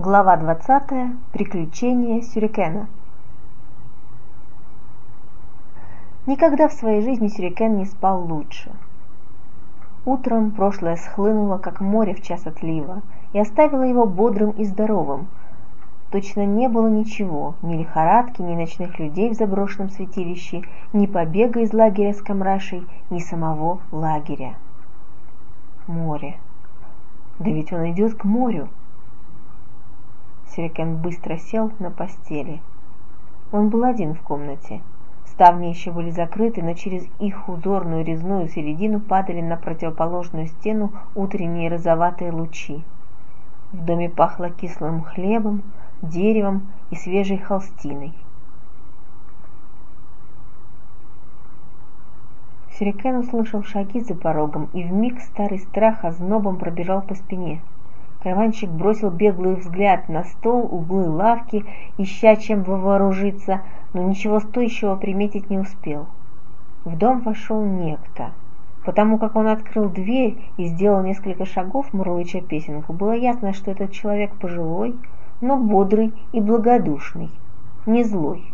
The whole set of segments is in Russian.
Глава 20. Приключения Сюрикена. Никогда в своей жизни Сюрикен не спал лучше. Утром прошлое схлынуло, как море в час отлива, и оставило его бодрым и здоровым. Точно не было ничего, ни лихорадки, ни ночных людей в заброшенном святилище, ни побега из лагеря с Камрашей, ни самого лагеря. Море. Да ведь он идет к морю. Сюрикен быстро сел на постели. Он был один в комнате. Ставни еще были закрыты, но через их узорную резную середину падали на противоположную стену утренние розоватые лучи. В доме пахло кислым хлебом, деревом и свежей холстиной. Сюрикен услышал шаги за порогом, и вмиг старый страх ознобом пробежал по спине – Караванщик бросил беглый взгляд на стол, углы лавки, ища чем вооружиться, но ничего стоящего приметить не успел. В дом вошел некто. Потому как он открыл дверь и сделал несколько шагов, мурлыча песенку, было ясно, что этот человек пожилой, но бодрый и благодушный, не злой.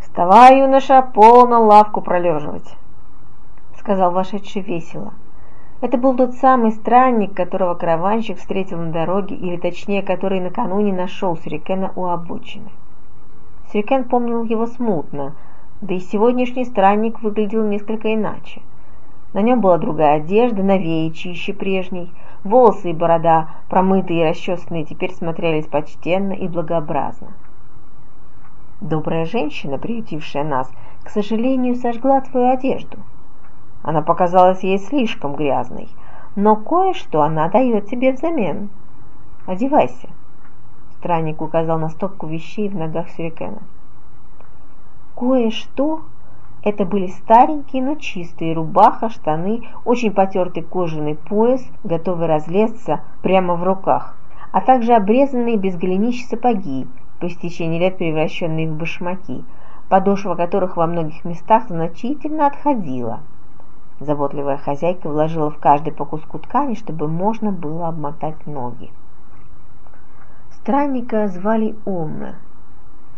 «Вставай, юноша, полно лавку пролеживать», — сказал вошедший весело. Это был тот самый странник, которого караванщик встретил на дороге, или точнее, который накануне нашел Сюрикена у обочины. Сюрикен помнил его смутно, да и сегодняшний странник выглядел несколько иначе. На нем была другая одежда, новее, чище прежней. Волосы и борода, промытые и расчесанные, теперь смотрелись почтенно и благообразно. Добрая женщина, приютившая нас, к сожалению, сожгла твою одежду – она показалась ей слишком грязной, но кое-что она дает тебе взамен. Одевайся. Странник указал на стопку вещей в ногах Сюрикена. Кое-что это были старенькие, но чистые рубаха, штаны, очень потертый кожаный пояс, готовый разлезться прямо в руках, а также обрезанные без голенищ сапоги, по истечении лет превращенные в башмаки, подошва которых во многих местах значительно отходила – Заботливая хозяйка вложила в каждый по куску ткани, чтобы можно было обмотать ноги. Странника звали Омме.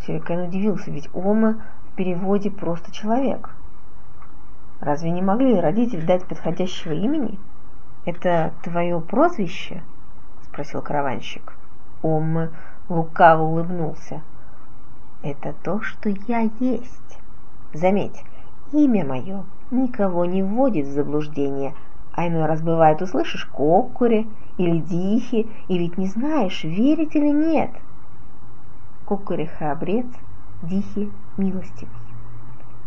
Сюрикен удивился, ведь Омме в переводе просто человек. Разве не могли родители дать подходящего имени? Это твое прозвище? Спросил караванщик. Омме лукаво улыбнулся. Это то, что я есть. Заметь, имя мое никого не вводит в заблуждение, а иной раз бывает услышишь кокуре или дихи, и ведь не знаешь, верить или нет. Кокуре храбрец, дихи милостивый.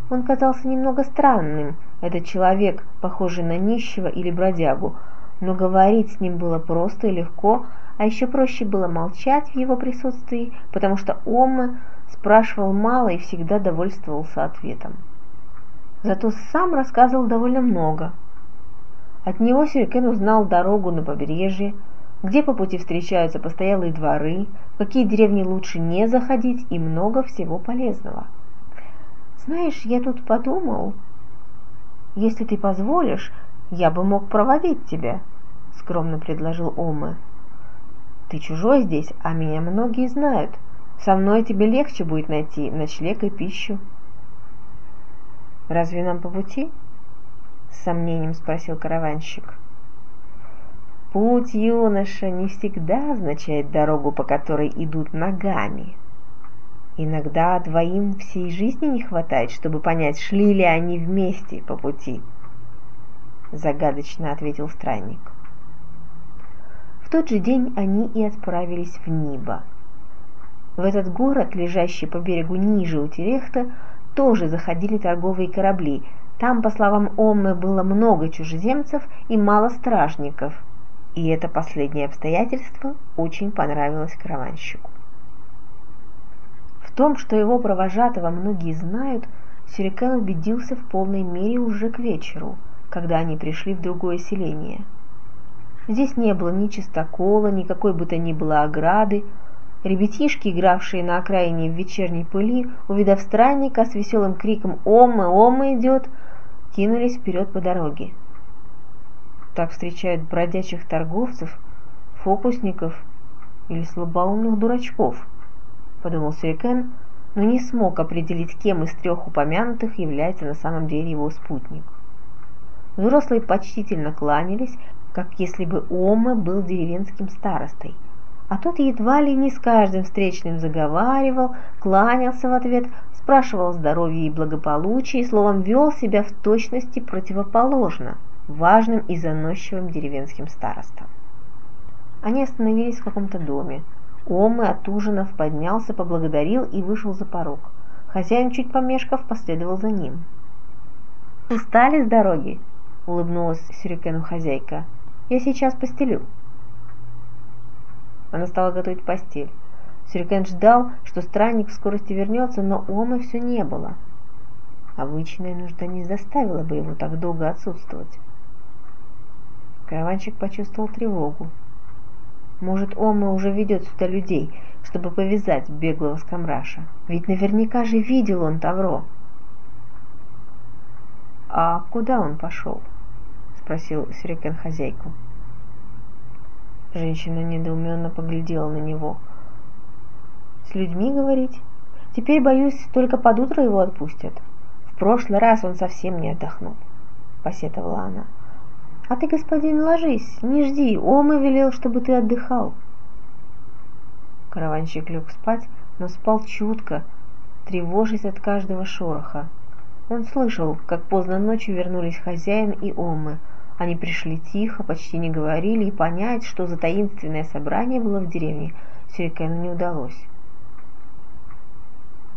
Он казался немного странным, этот человек, похожий на нищего или бродягу, но говорить с ним было просто и легко, а еще проще было молчать в его присутствии, потому что Омма спрашивал мало и всегда довольствовался ответом зато сам рассказывал довольно много. От него Сюрикен узнал дорогу на побережье, где по пути встречаются постоялые дворы, в какие деревни лучше не заходить и много всего полезного. Знаешь, я тут подумал, если ты позволишь, я бы мог проводить тебя, скромно предложил Омы. Ты чужой здесь, а меня многие знают. Со мной тебе легче будет найти ночлег и пищу. «Разве нам по пути?» — с сомнением спросил караванщик. «Путь юноша не всегда означает дорогу, по которой идут ногами. Иногда двоим всей жизни не хватает, чтобы понять, шли ли они вместе по пути», — загадочно ответил странник. В тот же день они и отправились в Ниба. В этот город, лежащий по берегу ниже у Терехта, тоже заходили торговые корабли. Там, по словам Оммы, было много чужеземцев и мало стражников. И это последнее обстоятельство очень понравилось караванщику. В том, что его провожатого многие знают, Сюрикен убедился в полной мере уже к вечеру, когда они пришли в другое селение. Здесь не было ни чистокола, никакой бы то ни было ограды, Ребятишки, игравшие на окраине в вечерней пыли, увидав странника с веселым криком «Ома, Ома идет!», кинулись вперед по дороге. Так встречают бродячих торговцев, фокусников или слабоумных дурачков, подумал Сюрикен, но не смог определить, кем из трех упомянутых является на самом деле его спутник. Взрослые почтительно кланялись, как если бы Ома был деревенским старостой, а тот едва ли не с каждым встречным заговаривал, кланялся в ответ, спрашивал о здоровье и благополучии, словом, вел себя в точности противоположно важным и заносчивым деревенским старостам. Они остановились в каком-то доме. Омы от ужинов поднялся, поблагодарил и вышел за порог. Хозяин, чуть помешков, последовал за ним. «Устали с дороги?» — улыбнулась Сюрикену хозяйка. «Я сейчас постелю». Она стала готовить постель. Сюрикен ждал, что странник в скорости вернется, но Омы все не было. Обычная нужда не заставила бы его так долго отсутствовать. Караванщик почувствовал тревогу. Может, Ома уже ведет сюда людей, чтобы повязать беглого скамраша. Ведь наверняка же видел он Тавро. «А куда он пошел?» — спросил Сюрикен хозяйку. Женщина недоуменно поглядела на него. «С людьми говорить? Теперь, боюсь, только под утро его отпустят. В прошлый раз он совсем не отдохнул», — посетовала она. «А ты, господин, ложись, не жди, Ома велел, чтобы ты отдыхал». Караванщик лег спать, но спал чутко, тревожась от каждого шороха. Он слышал, как поздно ночью вернулись хозяин и Омы. Они пришли тихо, почти не говорили, и понять, что за таинственное собрание было в деревне, Сюрикену не удалось.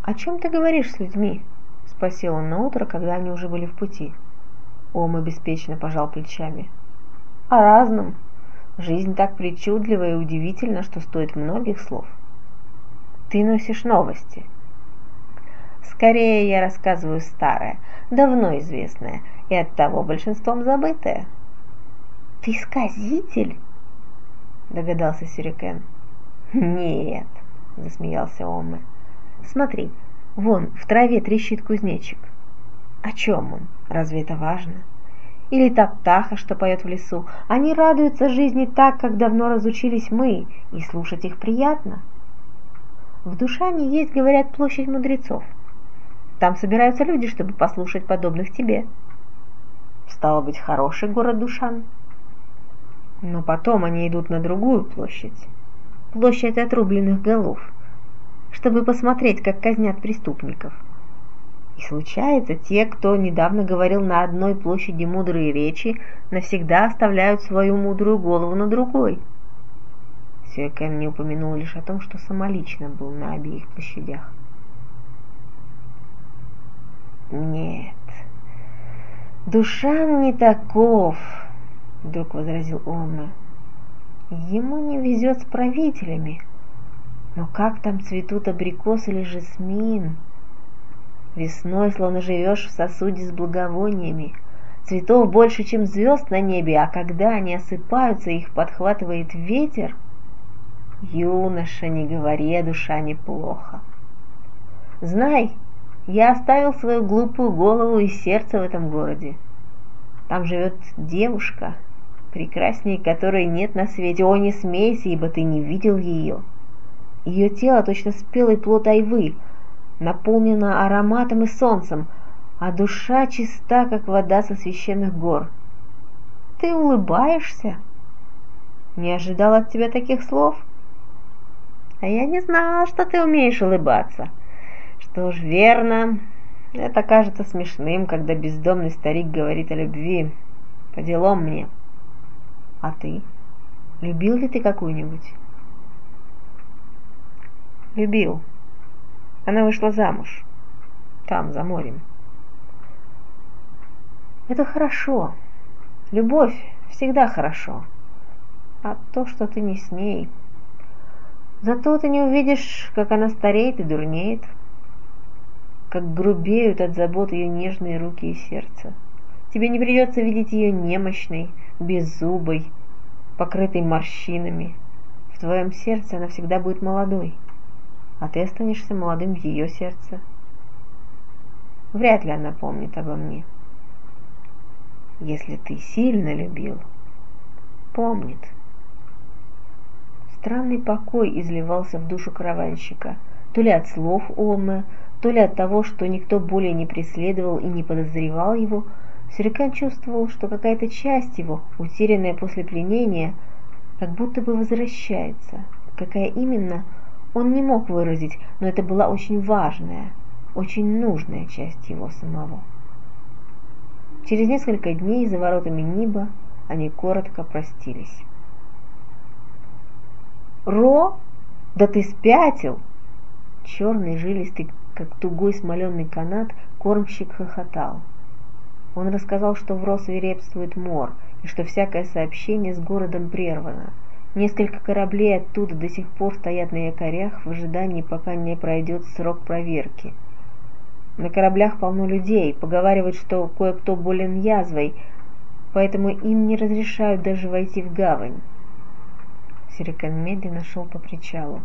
«О чем ты говоришь с людьми?» — спросил он наутро, когда они уже были в пути. Ома беспечно пожал плечами. О разном. Жизнь так причудлива и удивительна, что стоит многих слов. Ты носишь новости. Скорее я рассказываю старое, давно известное и оттого большинством забытое. Ты сказитель? Догадался Сюрикен. Нет, засмеялся Омме. Смотри, вон в траве трещит кузнечик. О чем он? Разве это важно? Или та птаха, что поет в лесу. Они радуются жизни так, как давно разучились мы, и слушать их приятно. В Душане есть, говорят, площадь мудрецов. Там собираются люди, чтобы послушать подобных тебе. Стало быть, хороший город Душан. Но потом они идут на другую площадь. Площадь отрубленных голов, чтобы посмотреть, как казнят преступников. И случается, те, кто недавно говорил на одной площади мудрые речи, навсегда оставляют свою мудрую голову на другой. Сюэкен не упомянул лишь о том, что самолично был на обеих площадях. «Нет, Душан не таков», — вдруг возразил Омна. «Ему не везет с правителями. Но как там цветут абрикос или жасмин?» Весной словно живешь в сосуде с благовониями. Цветов больше, чем звезд на небе, а когда они осыпаются, их подхватывает ветер. Юноша, не говори, душа неплохо. Знай, я оставил свою глупую голову и сердце в этом городе. Там живет девушка, прекрасней которой нет на свете. О, не смейся, ибо ты не видел ее. Ее тело точно спелый плод айвы — наполнена ароматом и солнцем, а душа чиста, как вода со священных гор. Ты улыбаешься? Не ожидал от тебя таких слов? А я не знала, что ты умеешь улыбаться. Что ж, верно, это кажется смешным, когда бездомный старик говорит о любви. По делам мне. А ты? Любил ли ты какую-нибудь? Любил. Она вышла замуж. Там, за морем. Это хорошо. Любовь всегда хорошо. А то, что ты не с ней... Зато ты не увидишь, как она стареет и дурнеет, как грубеют от забот ее нежные руки и сердце. Тебе не придется видеть ее немощной, беззубой, покрытой морщинами. В твоем сердце она всегда будет молодой а ты останешься молодым в ее сердце. Вряд ли она помнит обо мне. Если ты сильно любил, помнит. Странный покой изливался в душу караванщика, то ли от слов Омы, то ли от того, что никто более не преследовал и не подозревал его, Сюрикан чувствовал, что какая-то часть его, утерянная после пленения, как будто бы возвращается. Какая именно, он не мог выразить, но это была очень важная, очень нужная часть его самого. Через несколько дней за воротами Ниба они коротко простились. «Ро, да ты спятил!» Черный, жилистый, как тугой смоленный канат, кормщик хохотал. Он рассказал, что в Ро свирепствует мор, и что всякое сообщение с городом прервано. Несколько кораблей оттуда до сих пор стоят на якорях в ожидании, пока не пройдет срок проверки. На кораблях полно людей, поговаривают, что кое-кто болен язвой, поэтому им не разрешают даже войти в гавань. Сирикан медленно шел по причалу.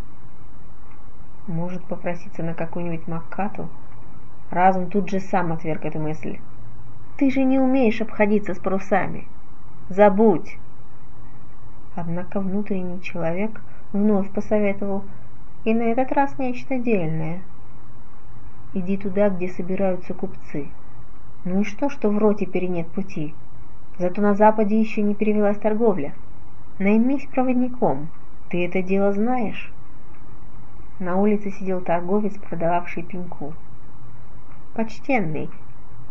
Может попроситься на какую-нибудь Маккату? Разум тут же сам отверг эту мысль. Ты же не умеешь обходиться с парусами. Забудь. Однако внутренний человек вновь посоветовал, и на этот раз нечто дельное. Иди туда, где собираются купцы. Ну и что, что в роте теперь нет пути? Зато на западе еще не перевелась торговля. Наймись проводником, ты это дело знаешь. На улице сидел торговец, продававший пеньку. «Почтенный,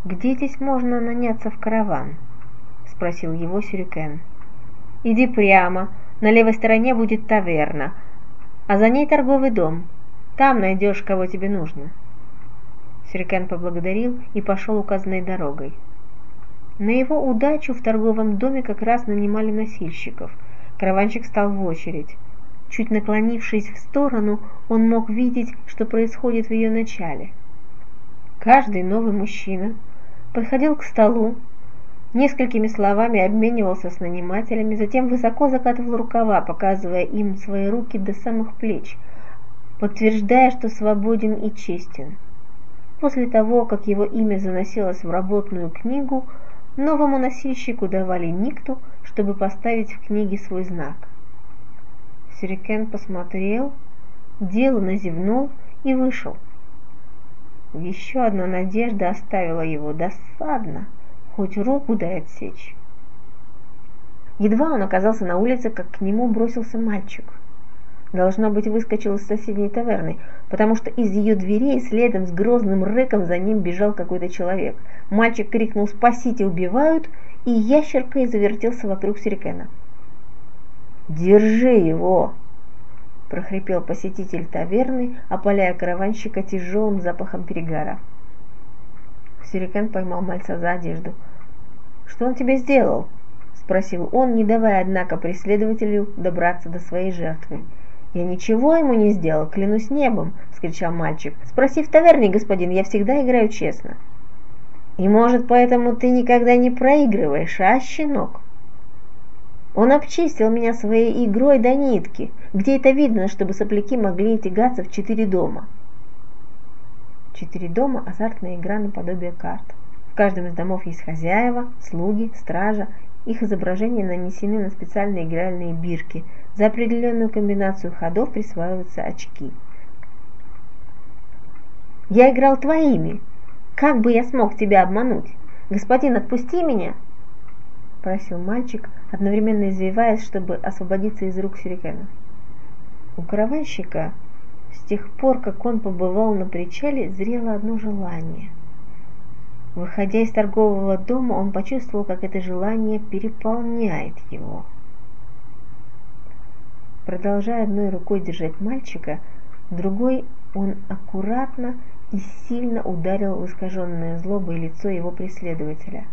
где здесь можно наняться в караван?» — спросил его Сюрикен. Иди прямо, на левой стороне будет таверна, а за ней торговый дом. Там найдешь, кого тебе нужно. Сюрикен поблагодарил и пошел указанной дорогой. На его удачу в торговом доме как раз нанимали носильщиков. Караванщик стал в очередь. Чуть наклонившись в сторону, он мог видеть, что происходит в ее начале. Каждый новый мужчина подходил к столу, несколькими словами обменивался с нанимателями, затем высоко закатывал рукава, показывая им свои руки до самых плеч, подтверждая, что свободен и честен. После того, как его имя заносилось в работную книгу, новому носильщику давали никту, чтобы поставить в книге свой знак. Сюрикен посмотрел, деланно зевнул и вышел. Еще одна надежда оставила его досадно – хоть руку дай отсечь. Едва он оказался на улице, как к нему бросился мальчик. Должно быть, выскочил из соседней таверны, потому что из ее дверей следом с грозным рыком за ним бежал какой-то человек. Мальчик крикнул «Спасите, убивают!» и ящеркой завертелся вокруг Сирикена. «Держи его!» – прохрипел посетитель таверны, опаляя караванщика тяжелым запахом перегара. Сюрикен поймал мальца за одежду. «Что он тебе сделал?» – спросил он, не давая, однако, преследователю добраться до своей жертвы. «Я ничего ему не сделал, клянусь небом!» – вскричал мальчик. «Спроси в таверне, господин, я всегда играю честно». «И, может, поэтому ты никогда не проигрываешь, а, щенок?» Он обчистил меня своей игрой до нитки, где это видно, чтобы сопляки могли тягаться в четыре дома. Четыре дома – азартная игра наподобие карт. В каждом из домов есть хозяева, слуги, стража. Их изображения нанесены на специальные игральные бирки. За определенную комбинацию ходов присваиваются очки. «Я играл твоими. Как бы я смог тебя обмануть? Господин, отпусти меня!» Просил мальчик, одновременно извиваясь, чтобы освободиться из рук сюрикена. У караванщика с тех пор, как он побывал на причале, зрело одно желание. Выходя из торгового дома, он почувствовал, как это желание переполняет его. Продолжая одной рукой держать мальчика, другой он аккуратно и сильно ударил в искаженное злобой лицо его преследователя.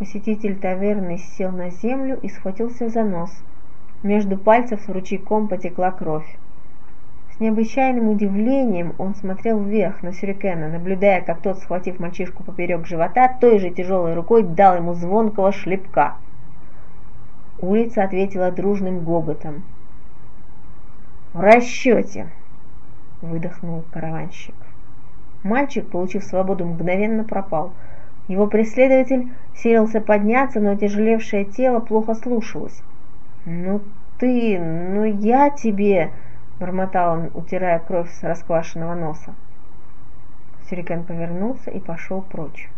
Посетитель таверны сел на землю и схватился за нос – между пальцев ручейком потекла кровь. С необычайным удивлением он смотрел вверх на Сюрикена, наблюдая, как тот, схватив мальчишку поперек живота, той же тяжелой рукой дал ему звонкого шлепка. Улица ответила дружным гоготом. «В расчете!» – выдохнул караванщик. Мальчик, получив свободу, мгновенно пропал. Его преследователь силился подняться, но тяжелевшее тело плохо слушалось. «Ну ты, ну я тебе...» — бормотал он, утирая кровь с расквашенного носа. Сюрикен повернулся и пошел прочь.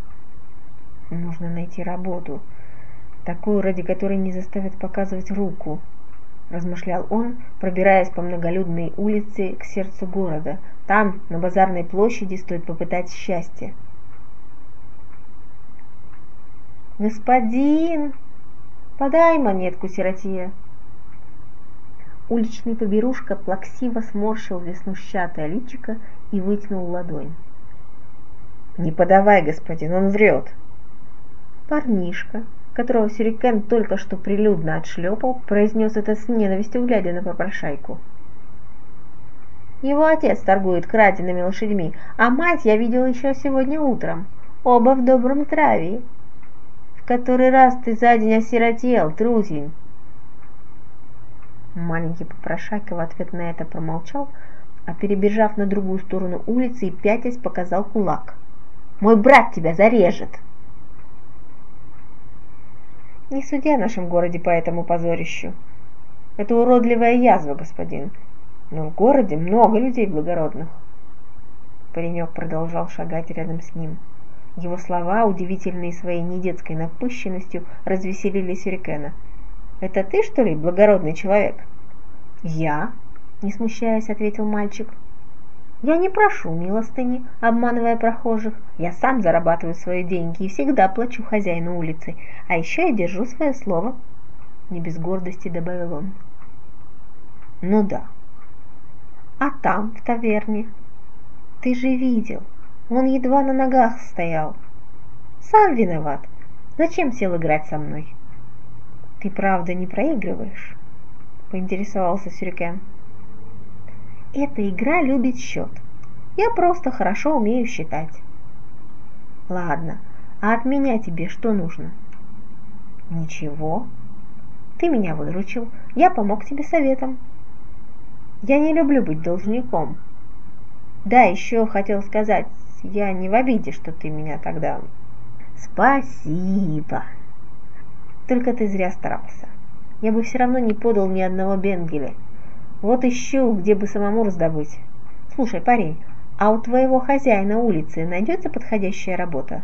Нужно найти работу, такую, ради которой не заставят показывать руку, размышлял он, пробираясь по многолюдной улице к сердцу города. Там, на базарной площади, стоит попытать счастье. «Господин, подай монетку сироте!» Уличный поберушка плаксиво сморщил веснущатое личико и вытянул ладонь. «Не подавай, господин, он врет!» Парнишка, которого Сюрикен только что прилюдно отшлепал, произнес это с ненавистью, глядя на попрошайку. Его отец торгует краденными лошадьми, а мать я видел еще сегодня утром. Оба в добром здравии. Который раз ты за день осиротел, трусень? Маленький попрошайка в ответ на это промолчал, а перебежав на другую сторону улицы и пятясь показал кулак. «Мой брат тебя зарежет!» Не судя в нашем городе по этому позорищу. Это уродливая язва, господин. Но в городе много людей благородных. Паренек продолжал шагать рядом с ним. Его слова, удивительные своей недетской напыщенностью, развеселили Сюрикена. «Это ты, что ли, благородный человек?» «Я?» – не смущаясь, ответил мальчик. Я не прошу милостыни, обманывая прохожих. Я сам зарабатываю свои деньги и всегда плачу хозяину улицы. А еще я держу свое слово. Не без гордости добавил он. Ну да. А там, в таверне? Ты же видел. Он едва на ногах стоял. Сам виноват. Зачем сел играть со мной? Ты правда не проигрываешь? Поинтересовался Сюрикен. Эта игра любит счет. Я просто хорошо умею считать. Ладно, а от меня тебе что нужно? Ничего. Ты меня выручил, я помог тебе советом. Я не люблю быть должником. Да, еще хотел сказать, я не в обиде, что ты меня тогда... Спасибо. Только ты зря старался. Я бы все равно не подал ни одного Бенгеля. Вот ищу, где бы самому раздобыть. Слушай, парень, а у твоего хозяина улицы найдется подходящая работа?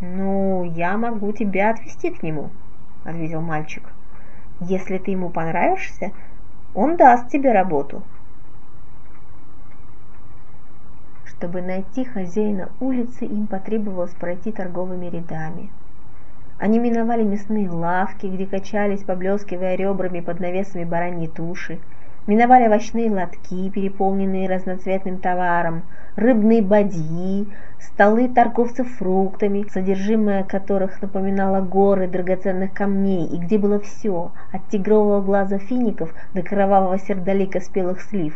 Ну, я могу тебя отвезти к нему, ответил мальчик. Если ты ему понравишься, он даст тебе работу. Чтобы найти хозяина улицы, им потребовалось пройти торговыми рядами. Они миновали мясные лавки, где качались, поблескивая ребрами под навесами бараньи туши, миновали овощные лотки, переполненные разноцветным товаром, рыбные бадьи, столы торговцев фруктами, содержимое которых напоминало горы драгоценных камней, и где было все, от тигрового глаза фиников до кровавого сердолика спелых слив,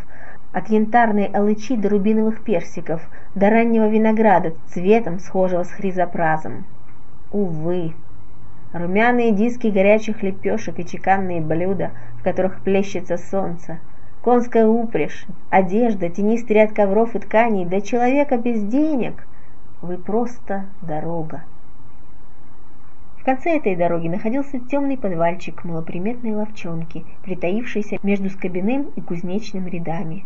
от янтарной алычи до рубиновых персиков, до раннего винограда цветом схожего с хризопразом. Увы, румяные диски горячих лепешек и чеканные блюда, в которых плещется солнце, конская упряжь, одежда, тенистый ряд ковров и тканей, да человека без денег. Вы просто дорога. В конце этой дороги находился темный подвальчик малоприметной ловчонки, притаившийся между скобяным и кузнечным рядами.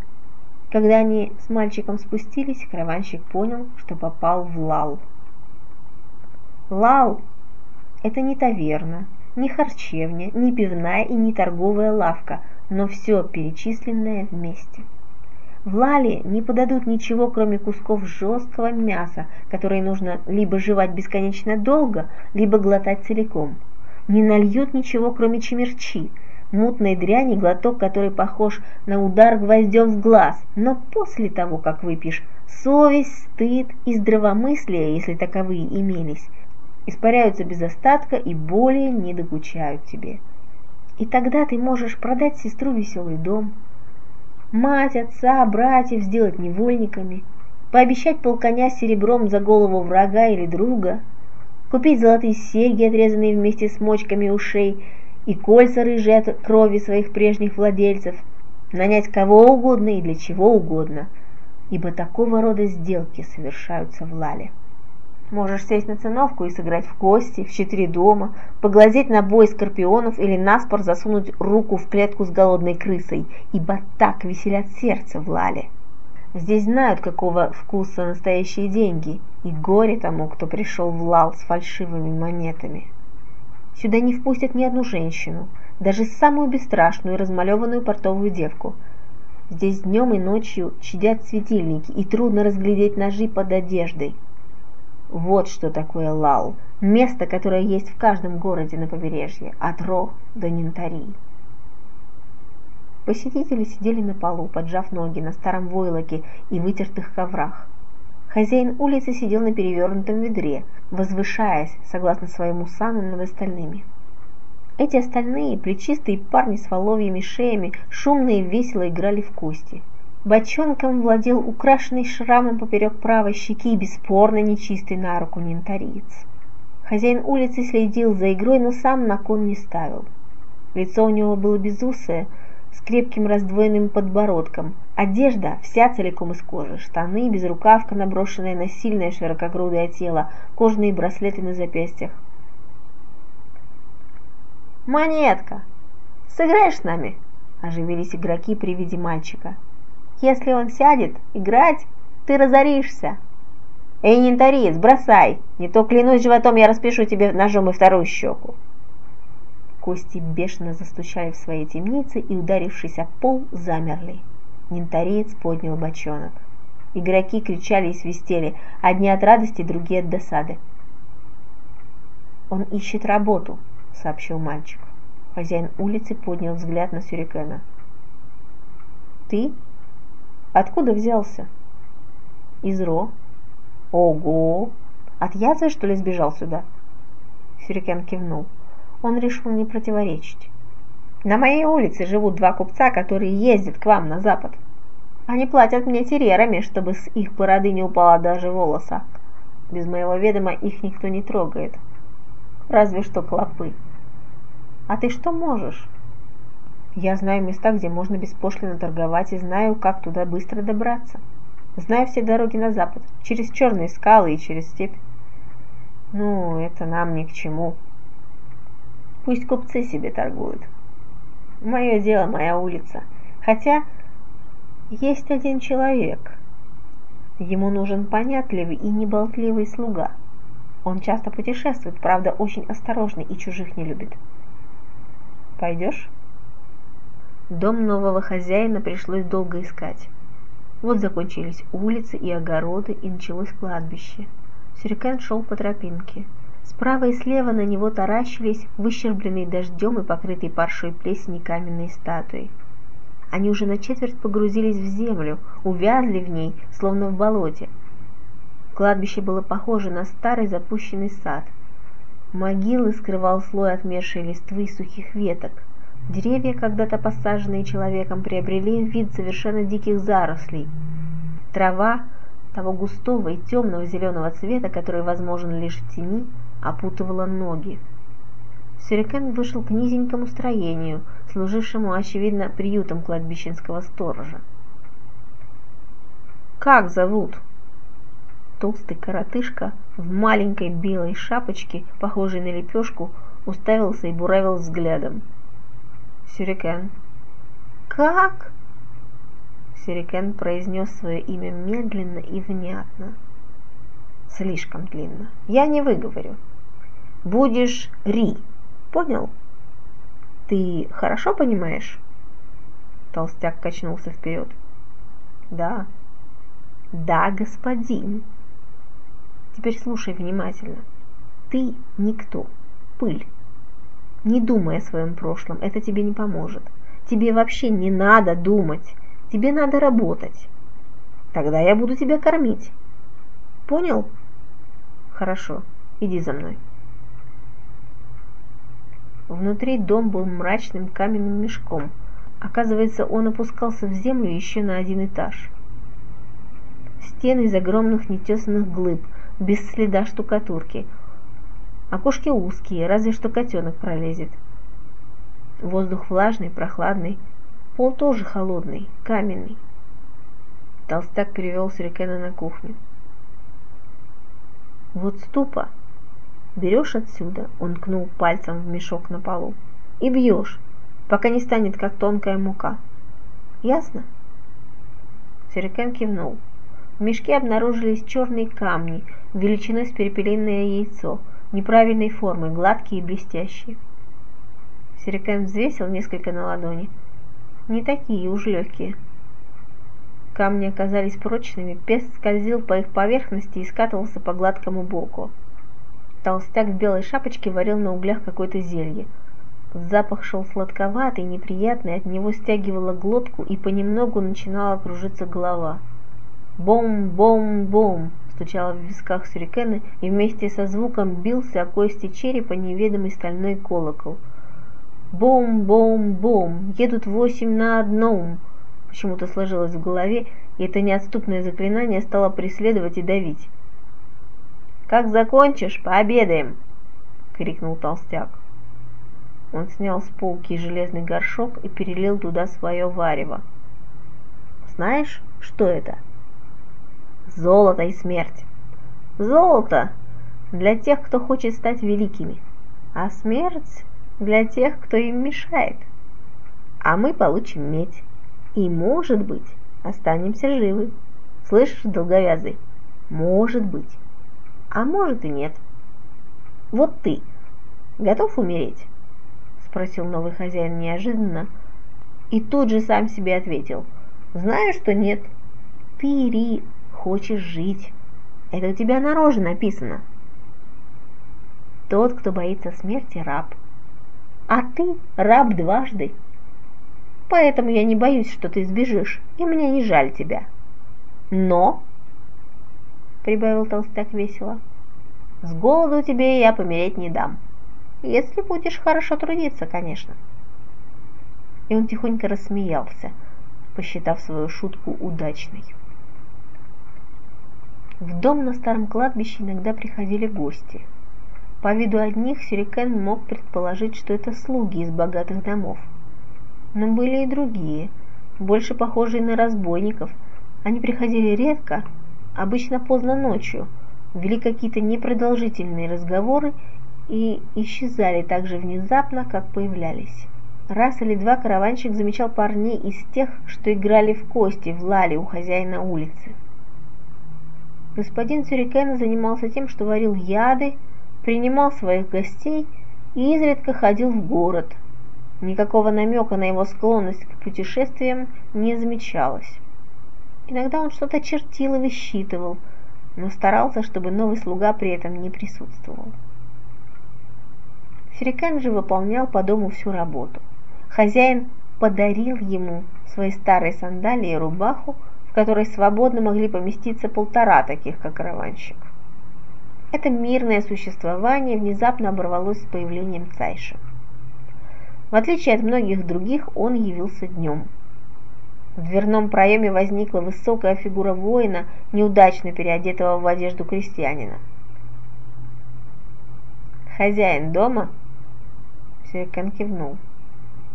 Когда они с мальчиком спустились, караванщик понял, что попал в лал. Лал это не таверна, не харчевня, не пивная и не торговая лавка, но все перечисленное вместе. В Лале не подадут ничего, кроме кусков жесткого мяса, которые нужно либо жевать бесконечно долго, либо глотать целиком. Не нальют ничего, кроме чемерчи, мутной дряни, глоток, который похож на удар гвоздем в глаз, но после того, как выпьешь, совесть, стыд и здравомыслие, если таковые имелись, испаряются без остатка и более не докучают тебе. И тогда ты можешь продать сестру веселый дом, мать, отца, братьев сделать невольниками, пообещать полконя серебром за голову врага или друга, купить золотые серьги, отрезанные вместе с мочками ушей, и кольца рыжие крови своих прежних владельцев, нанять кого угодно и для чего угодно, ибо такого рода сделки совершаются в Лале. Можешь сесть на циновку и сыграть в кости, в четыре дома, поглазеть на бой скорпионов или наспор засунуть руку в клетку с голодной крысой, ибо так веселят сердце в лале. Здесь знают, какого вкуса настоящие деньги, и горе тому, кто пришел в лал с фальшивыми монетами. Сюда не впустят ни одну женщину, даже самую бесстрашную размалеванную портовую девку. Здесь днем и ночью чадят светильники, и трудно разглядеть ножи под одеждой – вот что такое Лал. Место, которое есть в каждом городе на побережье, от Ро до Нинтари. Посетители сидели на полу, поджав ноги на старом войлоке и вытертых коврах. Хозяин улицы сидел на перевернутом ведре, возвышаясь, согласно своему сану, над остальными. Эти остальные, плечистые парни с воловьими шеями, шумно и весело играли в кости – Бочонком владел украшенный шрамом поперек правой щеки и бесспорно нечистый на руку нинтариец. Хозяин улицы следил за игрой, но сам на кон не ставил. Лицо у него было безусое, с крепким раздвоенным подбородком. Одежда вся целиком из кожи, штаны, безрукавка, наброшенная на сильное широкогрудое тело, кожаные браслеты на запястьях. «Монетка! Сыграешь с нами?» – оживились игроки при виде мальчика. Если он сядет играть, ты разоришься. Эй, нентариец, бросай, не то клянусь животом, я распишу тебе ножом и вторую щеку. Кости бешено застучали в своей темнице и, ударившись о пол, замерли. Нентариец поднял бочонок. Игроки кричали и свистели, одни от радости, другие от досады. «Он ищет работу», — сообщил мальчик. Хозяин улицы поднял взгляд на Сюрикена. «Ты Откуда взялся? Из Ро. Ого! От Язы, что ли, сбежал сюда? Сюрикен кивнул. Он решил не противоречить. На моей улице живут два купца, которые ездят к вам на запад. Они платят мне терерами, чтобы с их бороды не упала даже волоса. Без моего ведома их никто не трогает. Разве что клопы. А ты что можешь? Я знаю места, где можно беспошлино торговать, и знаю, как туда быстро добраться. Знаю все дороги на запад, через черные скалы и через степь. Ну, это нам ни к чему. Пусть купцы себе торгуют. Мое дело, моя улица. Хотя есть один человек. Ему нужен понятливый и неболтливый слуга. Он часто путешествует, правда, очень осторожный и чужих не любит. Пойдешь? Дом нового хозяина пришлось долго искать. Вот закончились улицы и огороды, и началось кладбище. Сюрикен шел по тропинке. Справа и слева на него таращились выщербленные дождем и покрытые паршой плесени каменные статуи. Они уже на четверть погрузились в землю, увязли в ней, словно в болоте. Кладбище было похоже на старый запущенный сад. Могилы скрывал слой отмершей листвы и сухих веток. Деревья, когда-то посаженные человеком, приобрели вид совершенно диких зарослей. Трава того густого и темного зеленого цвета, который возможен лишь в тени, опутывала ноги. Сюрикен вышел к низенькому строению, служившему, очевидно, приютом кладбищенского сторожа. «Как зовут?» Толстый коротышка в маленькой белой шапочке, похожей на лепешку, уставился и буравил взглядом. Сюрикен. «Как?» Сюрикен произнес свое имя медленно и внятно. Слишком длинно. Я не выговорю. Будешь Ри. Понял? Ты хорошо понимаешь? Толстяк качнулся вперед. Да. Да, господин. Теперь слушай внимательно. Ты никто. Пыль. Не думай о своем прошлом, это тебе не поможет. Тебе вообще не надо думать, тебе надо работать. Тогда я буду тебя кормить. Понял? Хорошо, иди за мной. Внутри дом был мрачным каменным мешком. Оказывается, он опускался в землю еще на один этаж. Стены из огромных нетесанных глыб, без следа штукатурки – Окошки узкие, разве что котенок пролезет. Воздух влажный, прохладный, пол тоже холодный, каменный. Толстяк перевел Сюрикена на кухню. Вот ступа. Берешь отсюда, он ткнул пальцем в мешок на полу, и бьешь, пока не станет как тонкая мука. Ясно? Сюрикен кивнул. В мешке обнаружились черные камни, величиной с перепелиное яйцо, неправильной формы, гладкие и блестящие. Сюрикен взвесил несколько на ладони. Не такие уж легкие. Камни оказались прочными, пес скользил по их поверхности и скатывался по гладкому боку. Толстяк в белой шапочке варил на углях какое-то зелье. Запах шел сладковатый, неприятный, от него стягивала глотку и понемногу начинала кружиться голова. Бом-бом-бом стучало в висках сюрикена, и вместе со звуком бился о кости черепа неведомый стальной колокол. Бом-бом-бом, едут восемь на одном почему-то сложилось в голове, и это неотступное заклинание стало преследовать и давить. «Как закончишь, пообедаем!» — крикнул толстяк. Он снял с полки железный горшок и перелил туда свое варево. «Знаешь, что это?» «Золото и смерть!» «Золото для тех, кто хочет стать великими, а смерть для тех, кто им мешает. А мы получим медь. И, может быть, останемся живы. Слышишь, долговязый? Может быть. А может и нет. Вот ты готов умереть? Спросил новый хозяин неожиданно и тут же сам себе ответил. Знаю, что нет. Ты, Ри, хочешь жить. Это у тебя на роже написано. Тот, кто боится смерти, раб. А ты раб дважды. Поэтому я не боюсь, что ты сбежишь, и мне не жаль тебя. Но, — прибавил толстяк весело, — с голоду тебе я помереть не дам. Если будешь хорошо трудиться, конечно. И он тихонько рассмеялся, посчитав свою шутку удачной. В дом на старом кладбище иногда приходили гости. По виду одних Сюрикен мог предположить, что это слуги из богатых домов – но были и другие, больше похожие на разбойников. Они приходили редко, обычно поздно ночью, вели какие-то непродолжительные разговоры и исчезали так же внезапно, как появлялись. Раз или два караванщик замечал парней из тех, что играли в кости в лале у хозяина улицы. Господин Цюрикена занимался тем, что варил яды, принимал своих гостей и изредка ходил в город – Никакого намека на его склонность к путешествиям не замечалось. Иногда он что-то чертил и высчитывал, но старался, чтобы новый слуга при этом не присутствовал. Сирикен же выполнял по дому всю работу. Хозяин подарил ему свои старые сандалии и рубаху, в которой свободно могли поместиться полтора таких, как караванщик. Это мирное существование внезапно оборвалось с появлением Цайша. В отличие от многих других, он явился днем. В дверном проеме возникла высокая фигура воина, неудачно переодетого в одежду крестьянина. «Хозяин дома?» Сюрикен кивнул.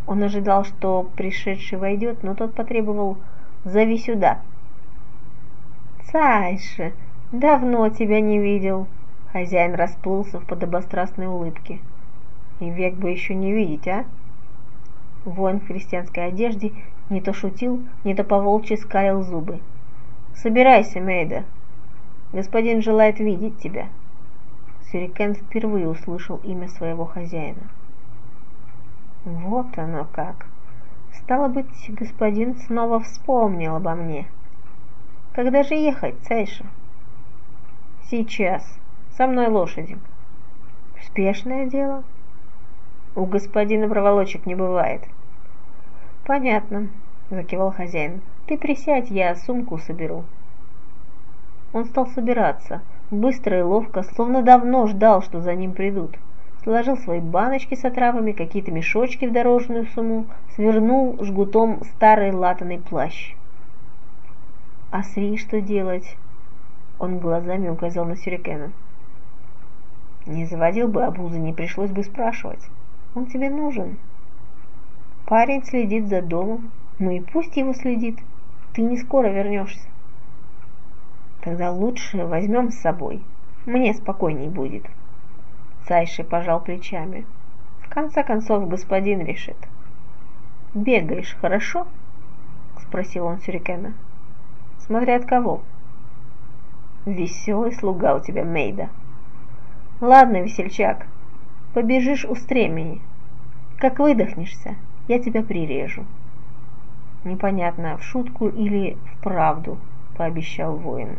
Он ожидал, что пришедший войдет, но тот потребовал «Зови сюда». «Цайше, давно тебя не видел!» Хозяин расплылся в подобострастной улыбке. «И век бы еще не видеть, а?» Воин в крестьянской одежде не то шутил, не то поволчьи скалил зубы. «Собирайся, Мейда. Господин желает видеть тебя». Сюрикен впервые услышал имя своего хозяина. «Вот оно как! Стало быть, господин снова вспомнил обо мне. Когда же ехать, Цейша?» «Сейчас. Со мной лошади». «Спешное дело?» У господина проволочек не бывает. Понятно, закивал хозяин. Ты присядь, я сумку соберу. Он стал собираться, быстро и ловко, словно давно ждал, что за ним придут. Сложил свои баночки с отравами, какие-то мешочки в дорожную сумму, свернул жгутом старый латаный плащ. «А с Ри что делать?» Он глазами указал на Сюрикена. «Не заводил бы обузы, не пришлось бы спрашивать». Он тебе нужен. Парень следит за домом. Ну и пусть его следит. Ты не скоро вернешься. Тогда лучше возьмем с собой. Мне спокойней будет. Сайши пожал плечами. В конце концов, господин решит. Бегаешь хорошо? Спросил он Сюрикена. Смотря от кого. Веселый слуга у тебя, Мейда. Ладно, весельчак, побежишь у стремени. Как выдохнешься, я тебя прирежу. Непонятно, в шутку или в правду, пообещал воин.